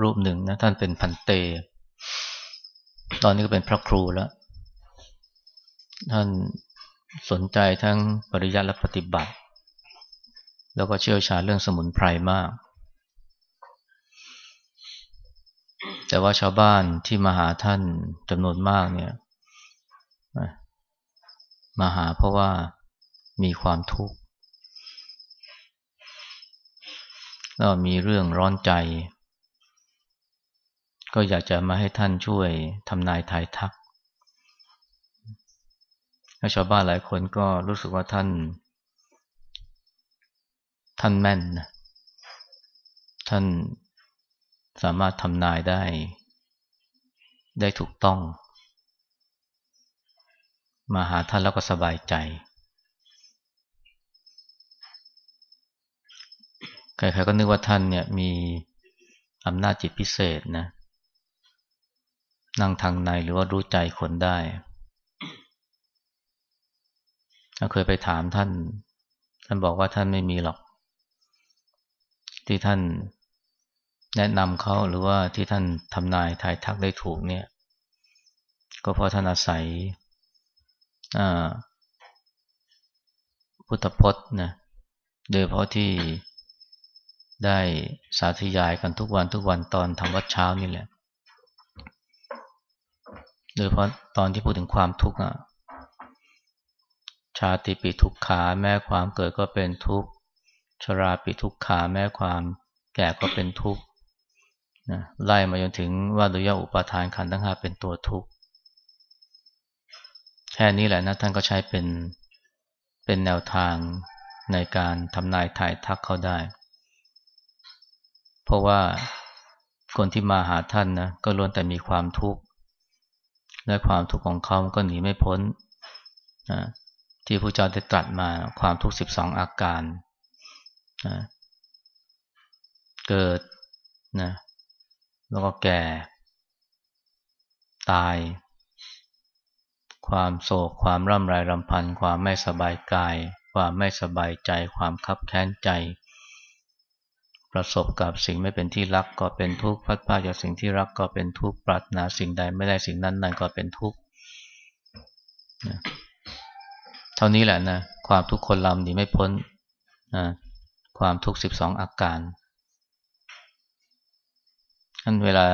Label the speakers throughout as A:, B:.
A: รูปหนึ่งนะท่านเป็นพันเต ตอนนี้ก็เป็นพระครูแล้ว ท่านสนใจทั้งปริยัติและปฏิบัติ แล้วก็เชี่ยวชาญเรื่องสมุนไพรมาก แต่ว่าชาวบ้านที่มาหาท่านจำนวนมากเนี่ยมาหาเพราะว่ามีความทุกข์แล้วมีเรื่องร้อนใจ ก็อยากจะมาให้ท่านช่วยทำนายทายทักชาวบ้านหลายคนก็รู้สึกว่าท่าน ท่านแม่นนะท่านสามารถทำนายได้ ได้ถูกต้อง มาหาท่านแล้วก็สบายใจ ใครๆก็นึกว่าท่านเนี่ยมีอำนาจจิตพิเศษนะ นั่งทางในหรือว่ารู้ใจคนได้เคยไปถามท่าน ท่านบอกว่าท่านไม่มีหรอก ที่ท่านแนะนำเขาหรือว่าที่ท่านทำนายทายทักได้ถูกเนี่ย ก็เพราะท่านอาศัยพุทธพจน์นะโดยเพราะที่ได้สาธยายกันทุกวันทุกวันตอนทำวัดเช้านี่แหละ โดยเพราะตอนที่พูดถึงความทุกข์อะชาติปีทุกขาแม้ความเกิดก็เป็นทุกข์ชราปีทุกขาแม้ความแก่ก็เป็นทุกข์นะไล่มาจนถึงว่าดุยอุปาทานขันธ์ทั้งห้าเป็นตัวทุกข์แค่นี้แหละนะท่านก็ใช้เป็นเป็นแนวทางในการทำนายถ่ายทักเขาได้ เพราะว่าคนที่มาหาท่านนะก็ล้วนแต่มีความทุกข์ และความทุกข์ของเขาก็หนีไม่พ้นนะที่พระเจ้าได้ตรัสมาความทุกข์สิบสองอาการนะเกิดนะแล้วก็แก่ ตาย ความโศก ความร่ำไรรำพัน ความไม่สบายกาย ความไม่สบายใจ ความคับแค้นใจ ประสบกับสิ่งไม่เป็นที่รักก็เป็นทุกข์พัดพาจากสิ่งที่รักก็เป็นทุกข์ปรารถนาสิ่งใดไม่ได้สิ่งนั้นนั่นก็เป็นทุกข์เท่านี้แหละนะความทุกข์คนลำหนีไม่พ้นนะความทุกข์สิบสองอาการท่านเวลา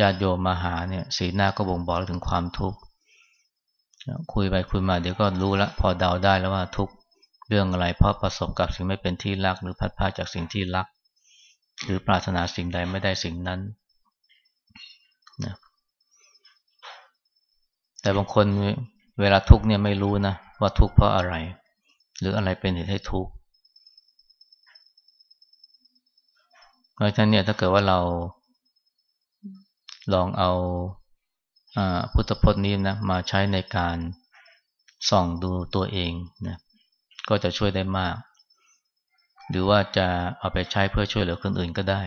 A: ญาติโยมมาหาเนี่ย สีหน้าก็บ่งบอกถึงความทุกข์คุยไปคุยมาเดี๋ยวก็รู้ละพอเดาได้แล้วว่าทุกข์ เรื่องอะไรเพราะประสบกับสิ่งไม่เป็นที่รัก หรือพัดพาจากสิ่งที่รัก หรือปรารถนาสิ่งใดไม่ได้สิ่งนั้นนะแต่บางคนเวลาทุกเนี่ยไม่รู้นะว่าทุกเพราะอะไร หรืออะไรเป็นเหตุให้ทุกเพราะฉะนั้นเนี่ยถ้าเกิดว่าเราลองเอาพุทธพจน์นี้นะมาใช้ในการส่องดูตัวเองนะ ก็จะช่วยได้มาก หรือว่าจะเอาไปใช้เพื่อช่วยเหลือคนอื่นก็ได้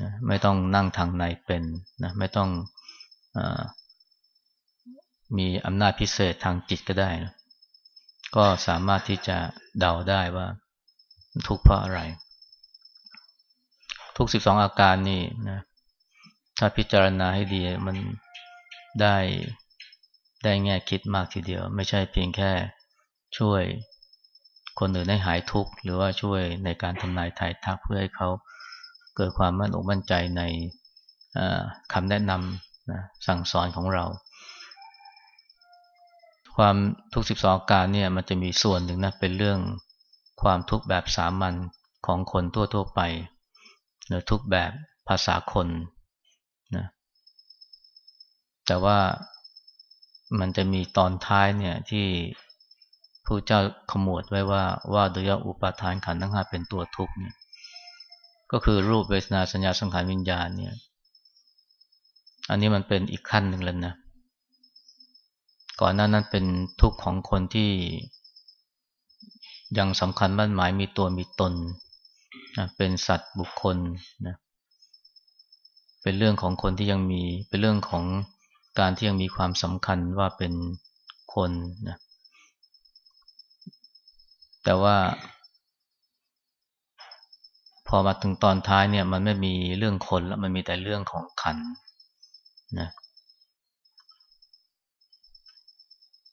A: นะไม่ต้องนั่งทางในเป็นนะไม่ต้องอมีอำนาจพิเศษทางจิตก็ได้นะก็สามารถที่จะเดาได้ว่าทุกข์เพราะอะไร ทุกสิบสองอาการนี่นะถ้าพิจารณาให้ดีมันได้ได้แง่คิดมากทีเดียว ไม่ใช่เพียงแค่ช่วย คนอื่นให้หายทุกข์หรือว่าช่วยในการทำนายถ่ายทักเพื่อให้เขาเกิดความมั่นอกมั่นใจในคำแนะนำนะสั่งสอนของเรา ความทุกข์สิบสองการเนี่ยมันจะมีส่วนหนึ่งนะเป็นเรื่องความทุกข์แบบสามัญของคนทั่วๆไปหรือทุกแบบภาษาคนนะแต่ว่ามันจะมีตอนท้ายเนี่ยที่ พระเจ้าขมวดไว้ว่าว่าโดยอุปาทานขันธ์ทั้งห้าเป็นตัวทุกข์เนี่ยก็คือรูปเวทนาสัญญาสังขารวิญญาณเนี่ย อันนี้มันเป็นอีกขั้นหนึ่งแล้วนะ ก่อนหน้านั้นเป็นทุกข์ของคนที่ ยังสำคัญมั่นหมายมีตัวมีตนนะเป็นสัตว์บุคคลนะเป็นเรื่องของคนที่ยังมีเป็นเรื่องของการที่ยังมีความสำคัญว่าเป็นคนนะ แต่ว่าพอมาถึงตอนท้ายเนี่ย มันไม่มีเรื่องคนแล้วมันมีแต่เรื่องของขันนะ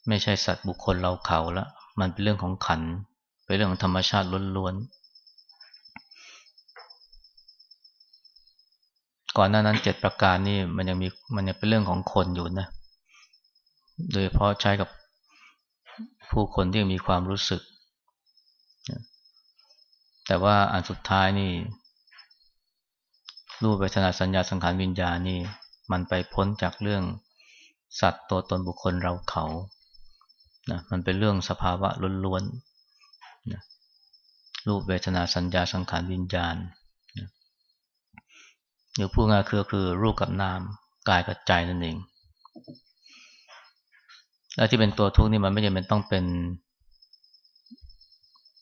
A: ไม่ใช่สัตว์บุคคลเราเขาล้วมันเป็นเรื่องของขัน เป็นเรื่องของธรรมชาติล้วนๆก่อนหน้านั้นเจ็ดประการนี่มันยังมีมันยังเป็นเรื่องของคนอยู่นะ โดยเพราะใช้กับผู้คนที่มีความรู้สึก แต่ว่าอันสุดท้ายนี่ รูปเวทนาสัญญาสังขารวิญญาณนี่ มันไปพ้นจากเรื่องสัตว์ตัวตนบุคคลเราเขานะมันเป็นเรื่องสภาวะล้วนๆนะรูปเวทนาสัญญาสังขารวิญญาณนะหรือพูดง่ายคือคือรูปกับนามกายกับใจนั่นเองและที่เป็นตัวทุกข์นี่มันไม่จำเป็นต้องเป็น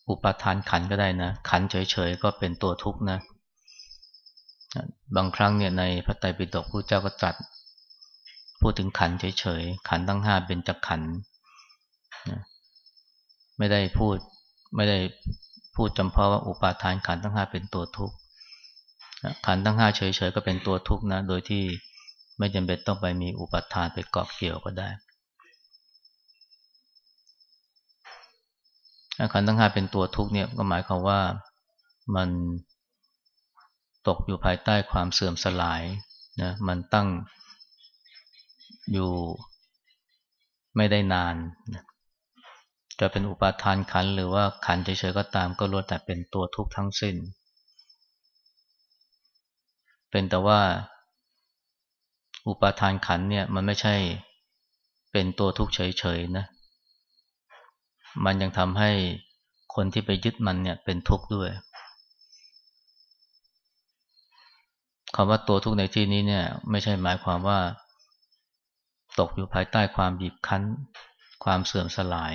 A: อุปาทานขันก็ได้นะ ขันเฉยๆก็เป็นตัวทุกข์นะ บางครั้งเนี่ยในพระไตรปิฎกผู้เจ้าก็จัดพูดถึงขันเฉยๆ ขันทั้งห้าเป็นจักขันไม่ได้พูดไม่ได้พูดจำเพาะว่าอุปาทานขันทั้งห้าเป็นตัวทุกข์ขันทั้งห้าเฉยๆ ก็เป็นตัวทุกข์นะ โดยที่ไม่จำเป็นต้องไปมีอุปาทานไปเกาะเกี่ยวก็ได้ ขันทั้งห้าเป็นตัวทุกข์เนี่ยก็หมายความว่ามันตกอยู่ภายใต้ความเสื่อมสลายนะมันตั้งอยู่ไม่ได้นานนะจะเป็นอุปาทานขันหรือว่าขันเฉยๆก็ตามก็ล้วนแต่เป็นตัวทุกข์ทั้งสิ้น เป็นแต่ว่าอุปาทานขันเนี่ยมันไม่ใช่เป็นตัวทุกข์เฉยๆนะ มันยังทำให้คนที่ไปยึดมันเนี่ยเป็นทุกข์ด้วยคำว่าตัวทุกข์ในที่นี้เนี่ยไม่ใช่หมายความว่า ตกอยู่ภายใต้ความบีบคั้น ความเสื่อมสลาย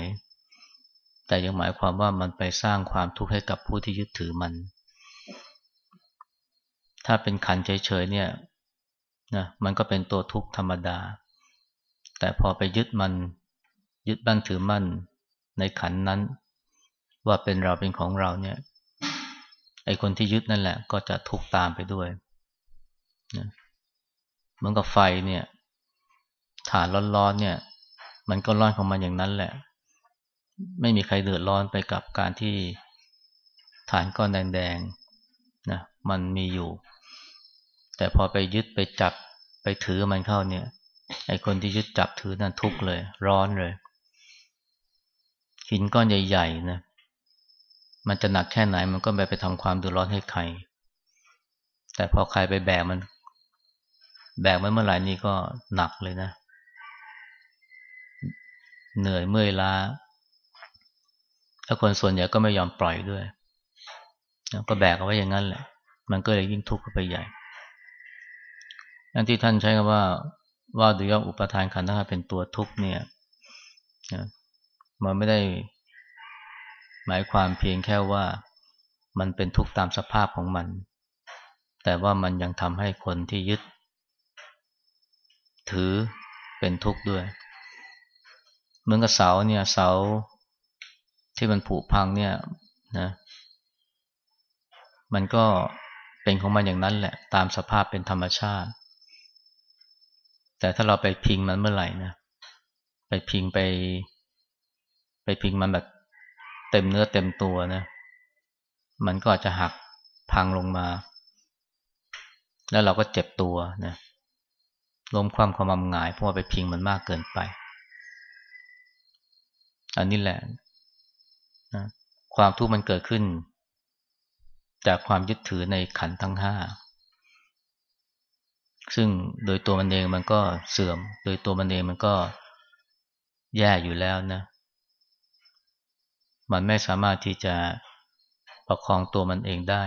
A: แต่ยังหมายความว่ามันไปสร้างความทุกข์ให้กับผู้ที่ยึดถือมัน ถ้าเป็นขันเฉยๆเนี่ยนะมันก็เป็นตัวทุกข์ธรรมดา แต่พอไปยึดมัน ยึดบ้านถือมั่น ในขันนั้น ว่าเป็นเราเป็นของเราเนี่ยไอคนที่ยึดนั่นแหละ ก็จะทุกตามไปด้วยนะเหมือนกับไฟเนี่ยฐานร้อนๆเนี่ย มันก็ร้อนของมันอย่างนั้นแหละ ไม่มีใครเดือดร้อนไปกับการที่ฐานก้อนแดงๆนะมันมีอยู่ แต่พอไปยึดไปจับไปถือมันเข้าเนี่ยไอคนที่ยึดจับถือนั่นทุกเลย ร้อนเลย หินก้อนใหญ่ๆนะมันจะหนักแค่ไหนมันก็ไปไปทำความเดือดร้อนให้ใคร แต่พอใครไปแบกมัน แบกมันเมื่อไหร่นี่ก็หนักเลยนะ เหนื่อยเมื่อยล้าแล้วคนส่วนใหญ่ก็ไม่ยอมปล่อยด้วย ก็แบกเอาไว้อย่างนั้นแหละ มันก็เลยยิ่งทุกข์ไปใหญ่ อันที่ท่านใช้คำว่าว่าดูย่ออุปทานขันธ์ถ้าเป็นตัวทุกข์เนี่ย มันไม่ได้หมายความเพียงแค่ว่ามันเป็นทุกข์ตามสภาพของมัน แต่ว่ามันยังทำให้คนที่ยึด ถือเป็นทุกข์ด้วย เหมือนกับเสาเนี่ยเสาที่มันผุพังเนี่ยนะมันก็เป็นของมันอย่างนั้นแหละ ตามสภาพเป็นธรรมชาติ แต่ถ้าเราไปพิงมันเมื่อไหร่นะไปพิงไป ไปพิงมันแบบเต็มเนื้อเต็มตัวนะ มันก็อาจจะหักพังลงมา แล้วเราก็เจ็บตัวนะล้มความความหงายเพราะว่าไปพิงมันมากเกินไป อันนี้แหละนะความทุกข์มันเกิดขึ้น จากความยึดถือในขันทั้งห้าซึ่งโดยตัวมันเองมันก็เสื่อม โดยตัวมันเองมันก็แย่อยู่แล้วนะ มันไม่สามารถที่จะประคองตัวมันเองได้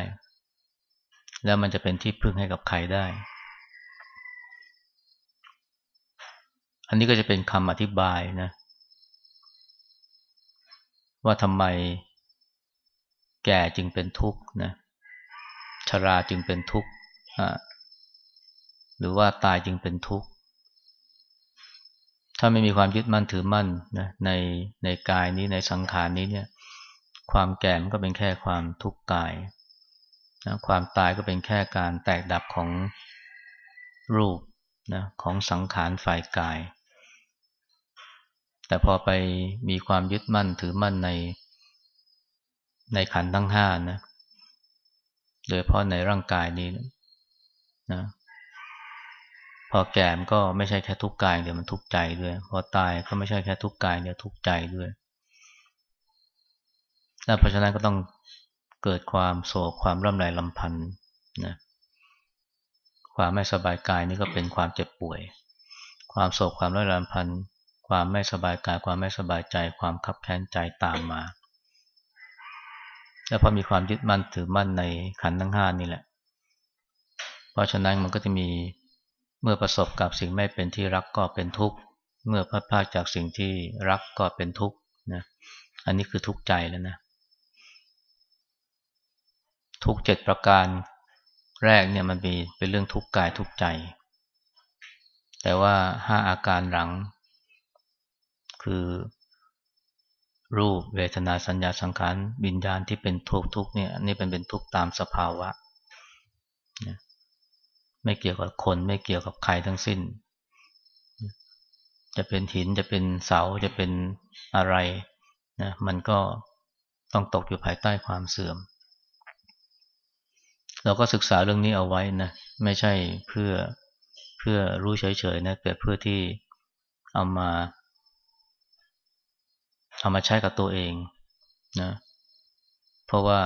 A: แล้วมันจะเป็นที่พึ่งให้กับใครได้ อันนี้ก็จะเป็นคำอธิบายนะ ว่าทำไมแก่จึงเป็นทุกข์นะชราจึงเป็นทุกข์หรือว่าตายจึงเป็นทุกข์ ถ้าไม่มีความยึดมั่นถือมั่นนะในในกายนี้ในสังขารนี้เนี่ย ความแก่มันก็เป็นแค่ความทุกข์กายนะความตายก็เป็นแค่การแตกดับของรูปนะของสังขารฝ่ายกาย แต่พอไปมีความยึดมั่นถือมั่นในในขันทั้งห้านะโดยเพราะในร่างกายนี้นะ พอแก่มก็ไม่ใช่แค่ทุกกายเดี๋ยวมันทุกใจด้วย พอตายก็ไม่ใช่แค่ทุกกายเดี๋ยวทุกใจด้วยและเพราะฉะนั้นก็ต้องเกิดความโศกความร่ำไรลำพันธ์นะความไม่สบายกายนี่ก็เป็นความเจ็บป่วย ความโศกความร่ำไรลำพันธ์ความไม่สบายกาย ความไม่สบายใจ ความขับแค้นใจตามมา แล้วพอมีความยึดมั่นถือมั่นในขันธ์ทั้งห้านี่แหละ เพราะฉะนั้นมันก็จะมี เมื่อประสบกับสิ่งไม่เป็นที่รักก็เป็นทุกข์ เมื่อพัดพาจากสิ่งที่รักก็เป็นทุกข์นะ อันนี้คือทุกข์ใจแล้วนะ ทุกเจ็ดประการแรกเนี่ยมันมีเป็นเรื่องทุกข์กายทุกข์ใจ แต่ว่าห้าอาการหลัง คือรูปเวทนาสัญญาสังขารวิญญาณที่เป็นทุกข์ทุกเนี่ยนี่เป็นเป็นทุกข์ตามสภาวะ ไม่เกี่ยวกับคนไม่เกี่ยวกับใครทั้งสิ้น จะเป็นหินจะเป็นเสาจะเป็นอะไรนะมันก็ต้องตกอยู่ภายใต้ความเสื่อม เราก็ศึกษาเรื่องนี้เอาไว้นะไม่ใช่เพื่อเพื่อรู้เฉยๆนะแต่เพื่อที่เอามาเอามาใช้กับตัวเองนะเพราะว่า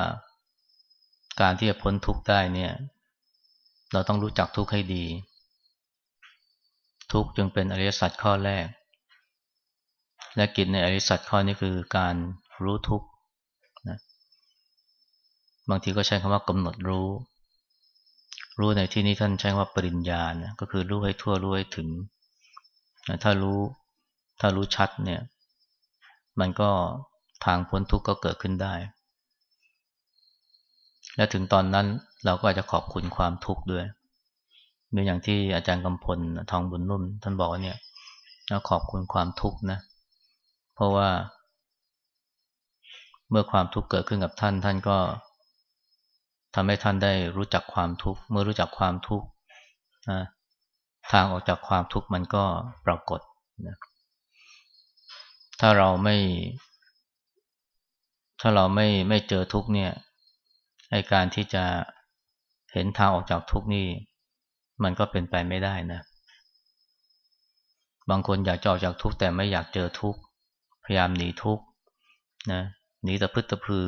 A: การที่จะพ้นทุกข์ได้เนี่ย เราต้องรู้จักทุกข์ให้ดี ทุกข์จึงเป็นอริยสัจข้อแรก และกิจในอริยสัจข้อนี้คือการรู้ทุกข์นะบางทีก็ใช้คำว่ากำหนดรู้ รู้ในที่นี้ท่านใช้ว่าปริญญานะก็คือรู้ให้ทั่วรู้ให้ถึงนะถ้ารู้ถ้ารู้ชัดเนี่ย มันก็ทางพ้นทุกข์ก็เกิดขึ้นได้ และถึงตอนนั้นเราก็อาจจะขอบคุณความทุกข์ด้วยเหมือนอย่างที่อาจารย์กำพลทองบุญนุ่ม ท่านบอกว่าเนี่ยเราขอบคุณความทุกข์นะ เพราะว่า เมื่อความทุกข์เกิดขึ้นกับท่าน ท่านก็ทำให้ท่านได้รู้จักความทุกข์ เมื่อรู้จักความทุกข์ทางออกจากความทุกข์มันก็ปรากฏนะถ้าเราไม่ ถ้าเราไม่ไม่เจอทุกข์เนี่ย ไอการที่จะเห็นทางออกจากทุกนี่ มันก็เป็นไปไม่ได้นะ บางคนอยากจะออกจากทุกแต่ไม่อยากเจอทุกพยายามหนีทุกนะหนีตะพึดตะพือ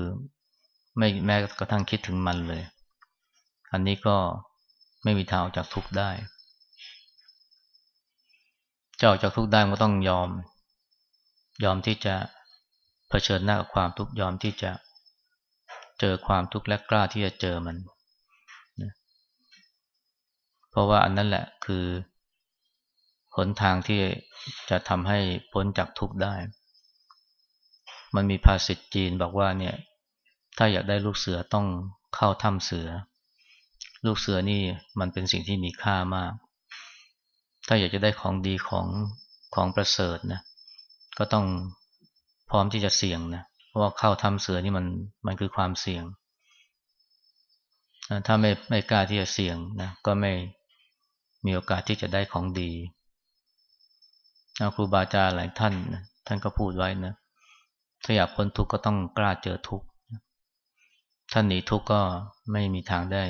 A: ไม่แม้กระทั่งคิดถึงมันเลย อันนี้ก็ไม่มีทางออกจากทุกได้จะออกจากทุกได้ก็ต้องยอม ยอมที่จะเผชิญหน้ากับความทุกข์ยอมที่จะ เจอความทุกข์และกล้าที่จะเจอมันนะเพราะว่าอันนั้นแหละคือหนทางที่จะทำให้พ้นจากทุกข์ได้ มันมีภาษิตจีนบอกว่าเนี่ย ถ้าอยากได้ลูกเสือต้องเข้าถ้ำเสือ ลูกเสือนี่มันเป็นสิ่งที่มีค่ามาก ถ้าอยากจะได้ของดีของของประเสริฐนะ ก็ต้องพร้อมที่จะเสี่ยงนะ ราะว่าเข้าทำเสือนี่มันมันคือความเสี่ยง ถ้าไม่ไม่กล้าที่จะเสี่ยงนะก็ไม่มีโอกาสที่จะได้ของดีครูบาอาจารย์หลายท่านท่านก็พูดไว้นะถ้าอยากพ้นทุกข์ก็ต้องกล้าเจอทุกข์ท่านหนีทุกข์ก็ไม่มีทางได้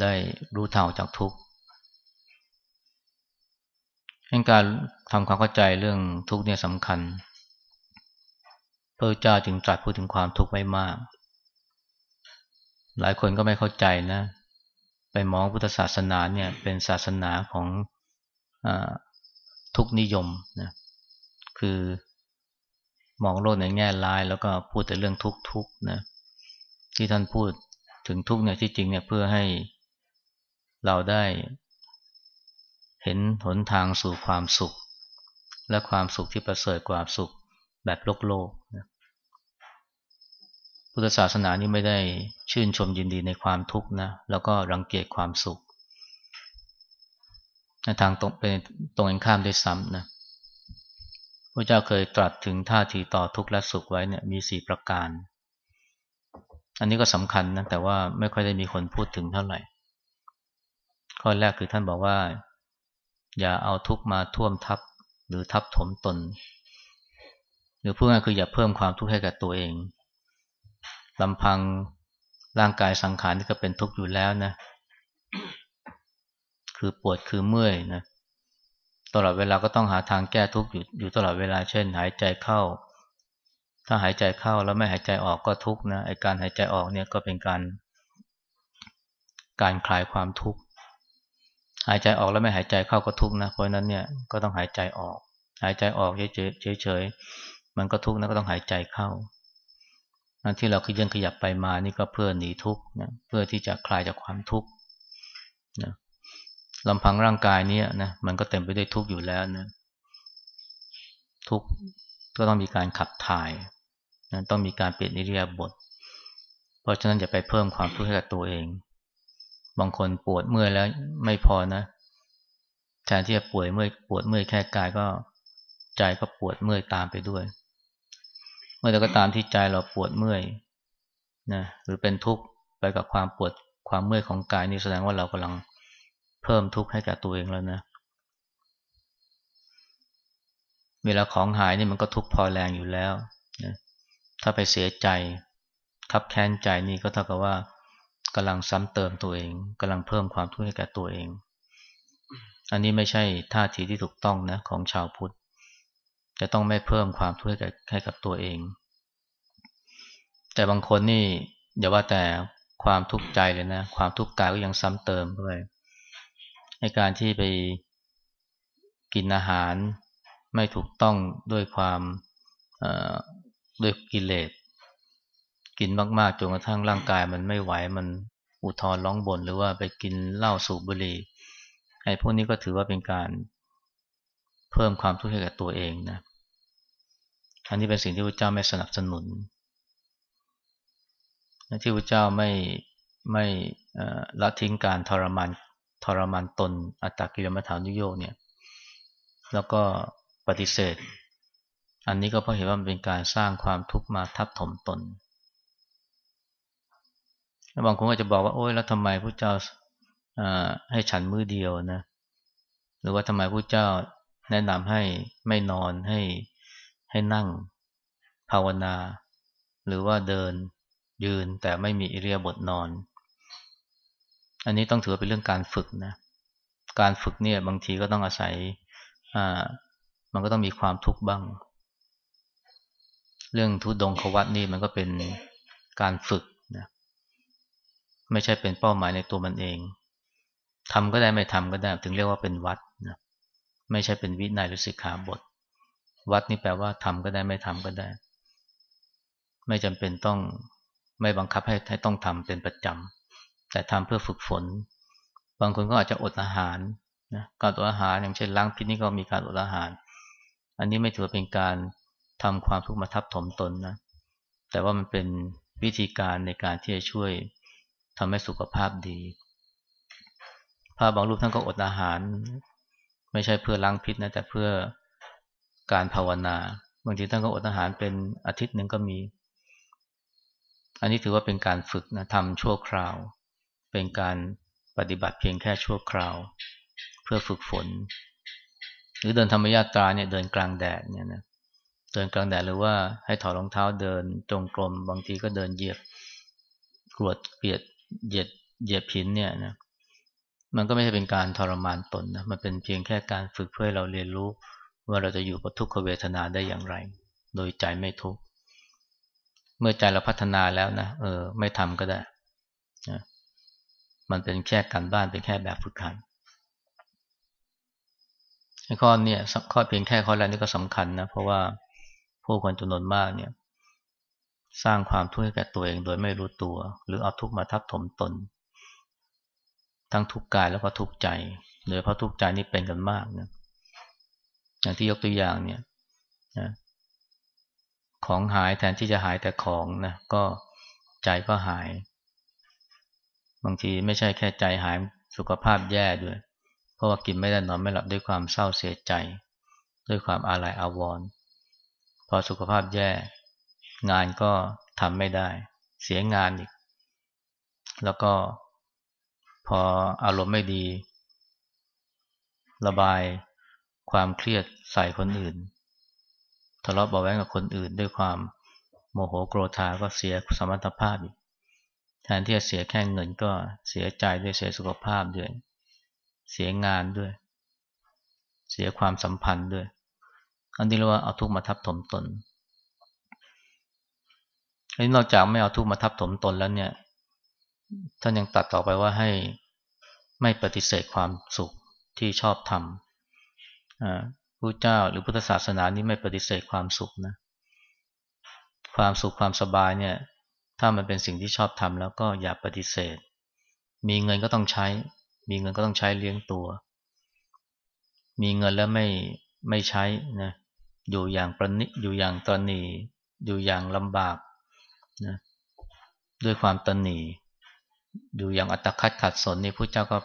A: ได้รู้เท่าจากทุกข์การทำความเข้าใจเรื่องทุกข์เนี่ยสำคัญ พระเจ้าจึงตรัสพูดถึงความทุกข์ไว้มาก หลายคนก็ไม่เข้าใจนะ ไปมองพุทธศาสนาเนี่ยเป็นศาสนาของอทุกนิยมนะคือมองโลกในแง่ร้าย แล้วก็พูดแต่เรื่องทุกข์ๆนะที่ท่านพูดถึงทุกข์เนี่ยที่จริงเนี่ยเพื่อให้เราได้เห็นหนทางสู่ความสุข และความสุขที่ประเสริฐกว่าสุข แบบโลกโลกนะพุทธศาสนานี่ไม่ได้ชื่นชมยินดีในความทุกข์นะแล้วก็รังเกียจความสุขทางตรงเป็นตรงกันข้ามด้วยซ้ำนะพระเจ้าเคยตรัสถึงท่าทีต่อทุกข์และสุขไว้เนี่ยมีสี่ประการ อันนี้ก็สำคัญนะแต่ว่าไม่ค่อยได้มีคนพูดถึงเท่าไหร่ ข้อแรกคือท่านบอกว่า อย่าเอาทุกข์มาท่วมทับหรือทับถมตน รือพูดง่ายคืออย่าเพิ่มความทุกข์ให้กับตัวเองลำพังร่างกายสังขารที่ก็เป็นทุกข์อยู่แล้วนะ คือปวดคือเมื่อยนะ ตลอดเวลาก็ต้องหาทางแก้ทุกข์อยู่อยู่ตลอดเวลา เช่น หายใจเข้า ถ้าหายใจเข้าแล้วไม่หายใจออกก็ทุกข์นะ ไอการหายใจออกเนี่ยก็เป็นการ การคลายความทุกข์ หายใจออกแล้วไม่หายใจเข้าก็ทุกข์นะ เพราะนั้นเนี่ยก็ต้องหายใจออก หายใจออกเฉยๆ มันก็ทุกข์นะก็ต้องหายใจเข้าที่เราขยันขยับไปมานี่ก็เพื่อหนีทุกข์นะเพื่อที่จะคลายจากความทุกข์นะลำพังร่างกายนี้นะมันก็เต็มไปด้วยทุกข์อยู่แล้วนะทุกข์ก็ต้องมีการขับถ่ายนะต้องมีการเปลี่ยนนิริยาบท เพราะฉะนั้นอย่าไปเพิ่มความทุกข์ให้กับตัวเอง บางคนปวดเมื่อยแล้วไม่พอนะแทนที่จะป่วยเมื่อยปวดเมื่อยแค่กายก็ใจก็ปวดเมื่อยตามไปด้วย มื่อใดก็ตามที่ใจเราปวดเมื่อยนะหรือเป็นทุกข์ไปกับความปวดความเมื่อยของกายนี่แสดงว่าเรากำลังเพิ่มทุกข์ให้กับตัวเองแล้วนะเวลาของหายนี่มันก็ทุกข์พอแรงอยู่แล้วนะถ้าไปเสียใจทับแค้นใจนี่ก็เท่ากับว่ากำลังซ้ำเติมตัวเองกำลังเพิ่มความทุกข์ให้แก่ตัวเอง อันนี้ไม่ใช่ท่าทีที่ถูกต้องนะของชาวพุทธ จะต้องไม่เพิ่มความทุกข์ให้กับตัวเอง แต่บางคนนี่อย่าว่าแต่ความทุกข์ใจเลยนะ ความทุกข์กายก็ยังซ้ำเติมด้วยในการที่ไปกินอาหารไม่ถูกต้องด้วยความด้วยกิเลสกินมากๆจนกระทั่งร่างกายมันไม่ไหวมันอุทธรร้องบ่นหรือว่าไปกินเหล้าสูบบุหรี่ไอ้พวกนี้ก็ถือว่าเป็นการ เพิ่มความทุกข์ให้กับตัวเองนะ อันนี้เป็นสิ่งที่พระเจ้าไม่สนับสนุนที่พระเจ้าไม่ไม่ละทิ้งการทรมานทรมานตน อัตตกิลมัฐานุโยกเนี่ย แล้วก็ปฏิเสธ อันนี้ก็เพราะเห็นว่ามันเป็นการสร้างความทุกข์มาทับถมตนแล้วบางคนก็จะบอกว่าโอ้ยแล้วทำไมพระเจ้าให้ฉันมือเดียวนะ หรือว่าทำไมพระเจ้า แนะนำให้ไม่นอนให้ให้นั่งภาวนา หรือว่าเดินยืนแต่ไม่มีอิเรียบทนอน อันนี้ต้องถือเป็นเรื่องการฝึกนะ การฝึกเนี่ยบางทีก็ต้องอาศัยอ่ามันก็ต้องมีความทุกข์บ้าง เรื่องทุดงควัตนี่มันก็เป็นการฝึกนะไม่ใช่เป็นเป้าหมายในตัวมันเองทำก็ได้ไม่ทำก็ได้ถึงเรียกว่าเป็นวัด ไม่ใช่เป็นวินัยหรือสิกขาบท วัดนี่แปลว่าทำก็ได้ไม่ทำก็ได้ ไม่จำเป็นต้องไม่บังคับให้ให้ต้องทำเป็นประจำแต่ทำเพื่อฝึกฝน บางคนก็อาจจะอดอาหารนะการอดอาหารอย่างเช่นล้างพิษนี่ก็มีการอดอาหาร อันนี้ไม่ถือเป็นการทำความทุกข์มาทับถมตนนะ แต่ว่ามันเป็นวิธีการในการที่จะช่วยทำให้สุขภาพดีพระบางรูปท่านก็อดอาหาร ไม่ใช่เพื่อล้างพิษนะแต่เพื่อการภาวนาบางทีท่านก็อดอาหารเป็นอาทิตย์หนึ่งก็มี อันนี้ถือว่าเป็นการฝึกนะทำชั่วคราว เป็นการปฏิบัติเพียงแค่ชั่วคราว เพื่อฝึกฝน หรือเดินธรรมญาตราเนี่ยเดินกลางแดดเนี่ยนะเดินกลางแดดหรือว่าให้ถอดรองเท้าเดินจงกรมบางทีก็เดินเหยียบกรวดเปียดเหยียดเหยียบผินเนี่ยนะ มันก็ไม่ใช่เป็นการทรมานตนนะมันเป็นเพียงแค่การฝึกเพื่อเราเรียนรู้ว่าเราจะอยู่กับทุกขเวทนาได้อย่างไร โดยใจไม่ทุกข์เมื่อใจเราพัฒนาแล้วนะเออไม่ทำก็ได้นะมันเป็นแค่การบ้านเป็นแค่แบบฝึกหัดข้อเนี่ยข้อเพียงแค่ข้อแรกนี่ก็สำคัญนะเพราะว่าผู้คนจำนวนมากเนี่ย สร้างความทุกข์ให้แก่ตัวเองโดยไม่รู้ตัว หรือเอาทุกข์มาทับถมตน ทั้งทุกข์กายแล้วก็ทุกข์ใจโดยเพราะทุกข์ใจนี่เป็นกันมากนะอย่างที่ยกตัวอย่างเนี่ยนะของหายแทนที่จะหายแต่ของนะก็ใจก็หาย บางทีไม่ใช่แค่ใจหายสุขภาพแย่ด้วย เพราะว่ากินไม่ได้นอนไม่หลับด้วยความเศร้าเสียใจ ด้วยความอาลัยอาวรณ์พอสุขภาพแย่ งานก็ทำไม่ได้ เสียงานอีก แล้วก็ พออารมณ์ไม่ดี ระบายความเครียดใส่คนอื่น ทะเลาะเบาแวงกับคนอื่น ด้วยความโมโหโกรธาก็เสียสมรรถภาพอีกแทนที่จะเสียแค่เงินก็เสียใจด้วยเสียสุขภาพด้วย เสียงานด้วย เสียความสัมพันธ์ด้วย อันนี้เรียกว่าเอาทุกข์มาทับถมตนอันนี้นอกจากไม่เอาทุกข์มาทับถมตนแล้วเนี่ย ท่านยังตัดต่อไปว่าให้ไม่ปฏิเสธความสุขที่ชอบทำผู้เจ้าหรือพุทธศาสนานี้ไม่ปฏิเสธความสุขนะ ความสุขความสบายเนี่ย ถ้ามันเป็นสิ่งที่ชอบทำแล้วก็อย่าปฏิเสธ มีเงินก็ต้องใช้ มีเงินก็ต้องใช้เลี้ยงตัว มีเงินแล้วไม่ไม่ใช้นะ อยู่อย่างประนิอยู่อย่างตรนีอยู่อย่างลำบากนะ ด้วยความตรนี อยู่อย่างอัตคัดขัดสนนี่พระเจ้าก็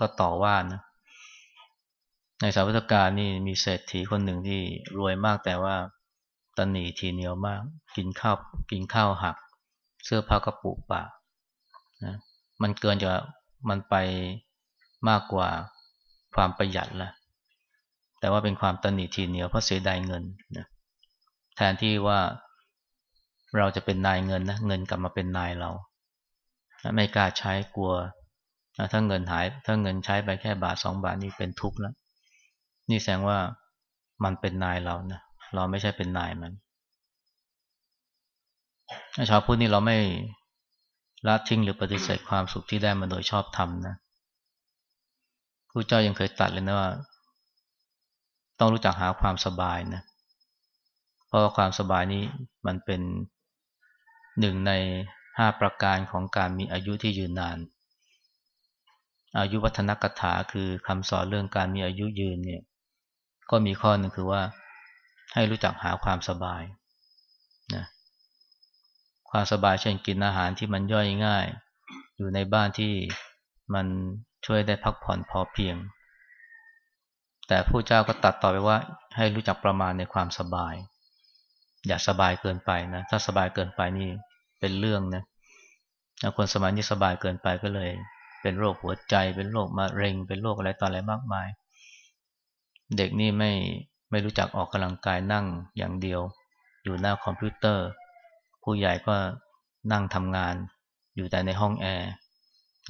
A: ก็ต่อว่านะในสาวัตการนี่มีเศรษฐีคนหนึ่งที่รวยมากแต่ว่าตนหนีทีเหนียวมาก กินข้าวกินข้าวหัก เสื้อผ้ากระปุกปะนะมันเกินจะมันไปมากกว่าความประหยัดละแต่ว่าเป็นความตนีทีเหนียวเพราะเสียดายเงินนะแทนที่ว่าเราจะเป็นนายเงินนะเงินกลับมาเป็นนายเรา ไม่กล้าใช้กลัว ถ้าเงินหาย ถ้าเงินใช้ไปแค่บาทสองบาทนี่เป็นทุกข์แล้ว นี่แสดงว่ามันเป็นนายเรานะ เราไม่ใช่เป็นนายมันชาวพุทธนี่เราไม่ละทิ้งหรือปฏิเสธความสุขที่ได้มาโดยชอบธรรมนะครูเจ้ายังเคยตัดเลยนะว่า ต้องรู้จักหาความสบายนะ เพราะความสบายนี้มันเป็นหนึ่งใน ห้าประการของการมีอายุที่ยืนนาน อายุวัฒนกถาคือคำสอนเรื่องการมีอายุยืนเนี่ย ก็มีข้อหนึ่งคือว่าให้รู้จักหาความสบายนะความสบายเช่นกินอาหารที่มันย่อยง่าย อยู่ในบ้านที่มันช่วยได้พักผ่อนพอเพียง แต่ผู้เจ้าก็ตัดต่อไปว่า ให้รู้จักประมาณในความสบาย อย่าสบายเกินไปนะ ถ้าสบายเกินไปนี่ เป็นเรื่องนะคนสมัยนี้สบายเกินไปก็เลย เป็นโรคหัวใจ เป็นโรคมะเร็ง เป็นโรคอะไรต่ออะไรมากมาย เด็กนี่ไม่ไม่รู้จักออกกำลังกายนั่งอย่างเดียว อยู่หน้าคอมพิวเตอร์ ผู้ใหญ่ก็นั่งทำงาน อยู่แต่ในห้องแอร์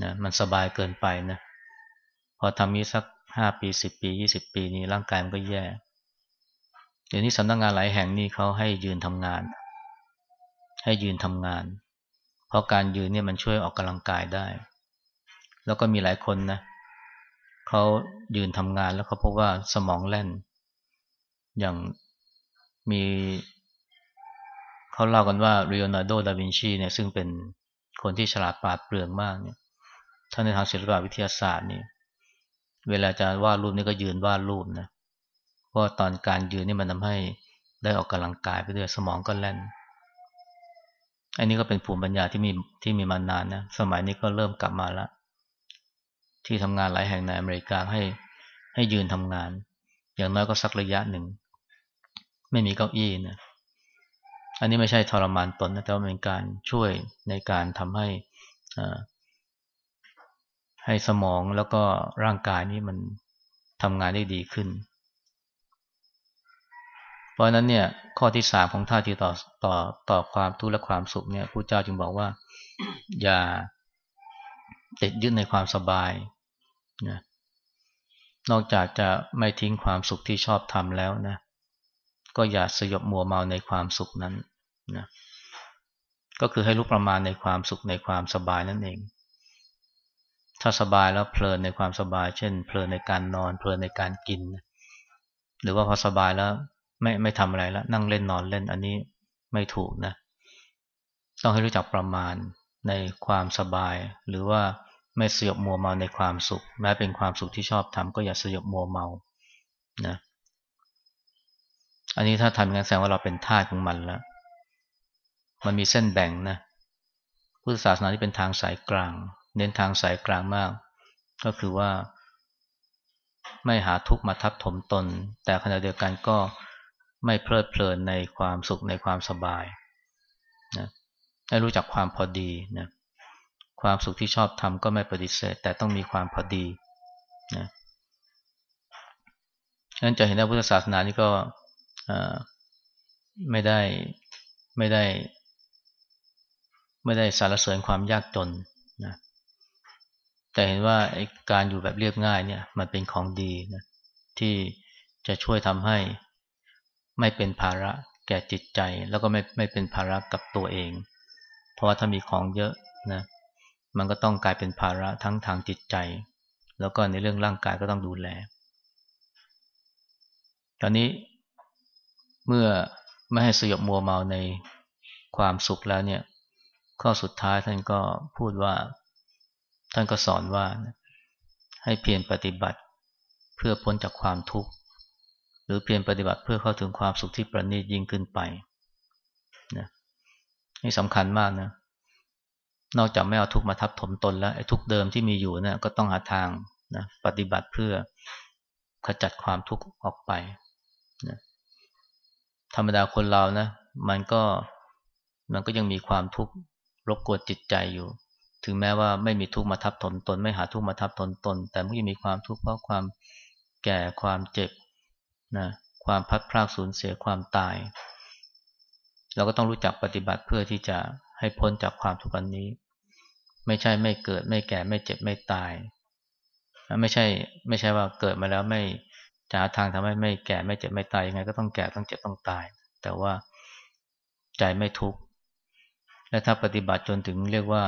A: นะมันสบายเกินไปนะพอทำนี้สักห้าปีสิบปียี่สิบปีนี้ร่างกายมันก็แย่เดี๋ยวนี้สำนักงงานหลายแห่งนี่เขาให้ยืนทำงาน ให้ยืนทำงาน เพราะการยืนเนี่ยมันช่วยออกกำลังกายได้ แล้วก็มีหลายคนนะเขายืนทำงานแล้วเขาพบว่าสมองแล่น อย่างมีเขาเล่ากันว่าเรียนาร์โด ดาวินชีเนี่ยซึ่งเป็นคนที่ฉลาดปราดเปรื่องมากเนี่ยท่านในทางศิลปวิทยาศาสตร์นี่เวลาจะวาดรูปนี่ก็ยืนวาดรูปนะเพราะตอนการยืนนี่มันทาให้ได้ออกกำลังกายไปด้วยสมองก็แล่น อันนี้ก็เป็นภูมิปัญญาที่มีที่มีมานานนะสมัยนี้ก็เริ่มกลับมาล้วที่ทำงานหลายแห่งในอเมริกาให้ให้ยืนทำงาน อย่างน้อยก็สักระยะหนึ่ง ไม่มีเก้าอี้นะอันนี้ไม่ใช่ทรมานตนนะแต่ว่าเป็นการช่วยในการทำให้ให้สมองแล้วก็ร่างกายนี้มันทำงานได้ดีขึ้น ราะนั้นเนี่ยข้อที่สามของท่าทีต่อต่อต่อความทุกข์และความสุขเนี่ยผู้เจ้าจึงบอกว่า อย่าติดยึดในความสบายนะนอกจากจะไม่ทิ้งความสุขที่ชอบทำแล้วนะก็อย่าสยบมัวเมาในความสุขนั้นนะก็คือให้รู้ประมาณในความสุขในความสบายนั่นเอง ถ้าสบายแล้วเพลินในความสบาย เช่น เพลินในการนอน เพลินในการกิน หรือว่าพอสบายแล้ว ไม่ไม่ทำอะไรแล้วนั่งเล่นนอนเล่นอันนี้ไม่ถูกนะต้องให้รู้จักประมาณในความสบาย หรือว่าไม่สยบมัวเมาในความสุข แม้เป็นความสุขที่ชอบทำก็อย่าสยบมัวเมานะอันนี้ถ้าทำอย่างนั้นแสดงว่าเราเป็นทาสของมันแล้ว มันมีเส้นแบ่งนะพุทธศาสนาที่เป็นทางสายกลาง เน้นทางสายกลางมาก ก็คือว่า ไม่หาทุกข์มาทับถมตน แต่ขณะเดียวกันก็ ไม่เพลิดเพลินในความสุขในความสบายนะให้รู้จักความพอดีนะความสุขที่ชอบทำก็ไม่ปฏิเสธ แต่ต้องมีความพอดีนะฉะนั้นจะเห็นว่าพุทธศาสนานี่ก็ไม่ได้ไม่ได้ ไม่ได้สารเสริญความยากจนนะแต่เห็นว่าการอยู่แบบเรียบง่ายเนี่ย มันเป็นของดีนะที่จะช่วยทำให้ ไม่เป็นภาระแก่จิตใจ แล้วก็ไม่ไม่เป็นภาระกับตัวเอง เพราะว่าถ้ามีของเยอะนะมันก็ต้องกลายเป็นภาระทั้งทางจิตใจ แล้วก็ในเรื่องร่างกายก็ต้องดูแล ตอนนี้เมื่อไม่ให้สยบมัวเมาในความสุขแล้วเนี่ยข้อสุดท้ายท่านก็พูดว่าท่านก็สอนว่าให้เพียรปฏิบัติเพื่อพ้นจากความทุกข์ รือเพียรปฏิบัติเพื่อเข้าถึงความสุขที่ประณีตยิ่งขึ้นไปนะนี่สำคัญมากนะนอกจากไม่เอาทุกมาทับถมตนแล้วไอ้ทุกเดิมที่มีอยู่เนี่ยก็ต้องหาทางนะปฏิบัติเพื่อขจัดความทุกข์ออกไปนะธรรมดาคนเรานะมันก็มันก็ยังมีความทุกข์รบกวนจิตใจอยู่ ถึงแม้ว่าไม่มีทุกข์มาทับถมตน ไม่หาทุกข์มาทับถมตน แต่มันยังมีความทุกข์เพราะความแก่ความเจ็บ นะความพัดพรากสูญเสียความตาย เราก็ต้องรู้จักปฏิบัติเพื่อที่จะให้พ้นจากความทุกข์อันนี้ ไม่ใช่ไม่เกิดไม่แก่ไม่เจ็บไม่ตาย ไม่ใช่ไม่ใช่ว่าเกิดมาแล้วไม่จะหาทางทำให้ไม่แก่ไม่เจ็บไม่ตายยังไงก็ต้องแก่ต้องเจ็บต้องตาย แต่ว่าใจไม่ทุกข์และถ้าปฏิบัติจนถึงเรียกว่า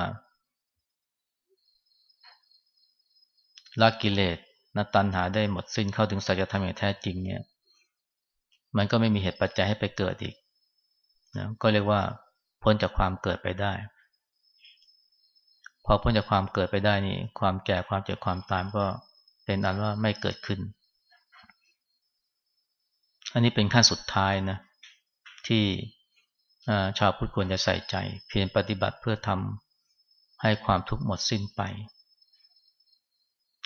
A: ละกิเลสนตันหาได้หมดสิ้นเข้าถึงสัจธรรมอย่างแท้จริงเนี่ย มันก็ไม่มีเหตุปัจจัยให้ไปเกิดอีกนะก็เรียกว่าพ้นจากความเกิดไปได้ พอพ้นจากความเกิดไปได้นี่ ความแก่ความเจ็บความตายก็เป็นอันว่าไม่เกิดขึ้น อันนี้เป็นขั้นสุดท้ายนะที่ชาวพุทธควรจะใส่ใจ เพียรปฏิบัติเพื่อทำให้ความทุกข์หมดสิ้นไป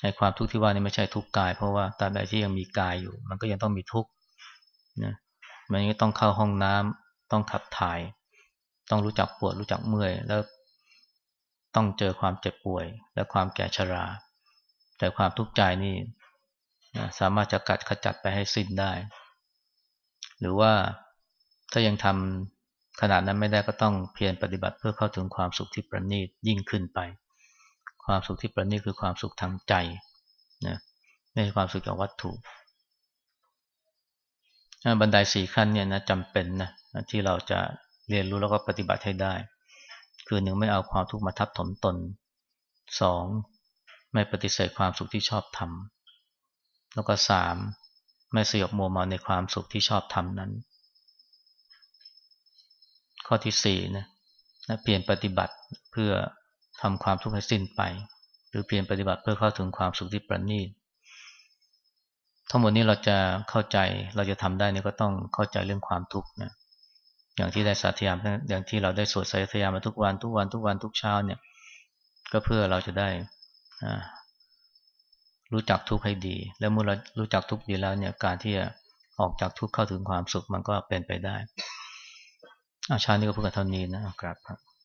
A: ในความทุกข์ที่ว่านี่ไม่ใช่ทุกข์กาย เพราะว่าตราบใดที่ยังมีกายอยู่ มันก็ยังต้องมีทุกข์ นะมันยังต้องเข้าห้องน้ำต้องขับถ่าย ต้องรู้จักปวดรู้จักเมื่อย แล้วต้องเจอความเจ็บป่วย และความแก่ชรา แต่ความทุกข์ใจนี่สามารถจะกัดขจัดไปให้สิ้นได้ หรือว่าถ้ายังทำขนาดนั้นไม่ได้ก็ต้องเพียรปฏิบัติเพื่อเข้าถึงความสุขที่ประณีตยิ่งขึ้นไป ความสุขที่ประณีตคือความสุขทางใจนะไม่ใช่ความสุขจากวัตถุ บันไดสี่ขั้นเนี่ยนะจำเป็นนะที่เราจะเรียนรู้แล้วก็ปฏิบัติให้ได้ คือหนึ่งไม่เอาความทุกข์มาทับถมตนสองไม่ปฏิเสธความสุขที่ชอบทำแล้วก็สามไม่สยบมัวเมาในความสุขที่ชอบทำนั้น ข้อที่สี่นะนะเปลี่ยนปฏิบัติเพื่อทำความทุกข์ให้สิ้นไป หรือเปลี่ยนปฏิบัติเพื่อเข้าถึงความสุขที่ประณีต ทั้งหมดนี้เราจะเข้าใจเราจะทำได้นี่ก็ต้องเข้าใจเรื่องความทุกข์นะอย่างที่ได้สาธยามอย่างที่เราได้สวดสาธยามมาทุกวันทุกวันทุกวันทุกเช้าเนี่ย ก็เพื่อเราจะได้รู้จักทุกข์ให้ดี แล้วเมื่อเรารู้จักทุกข์ดีแล้วเนี่ยการที่จะออกจากทุกข์เข้าถึงความสุขมันก็เป็นไปได้อาชานี้ก็พูดกันเท่านี้นะครับ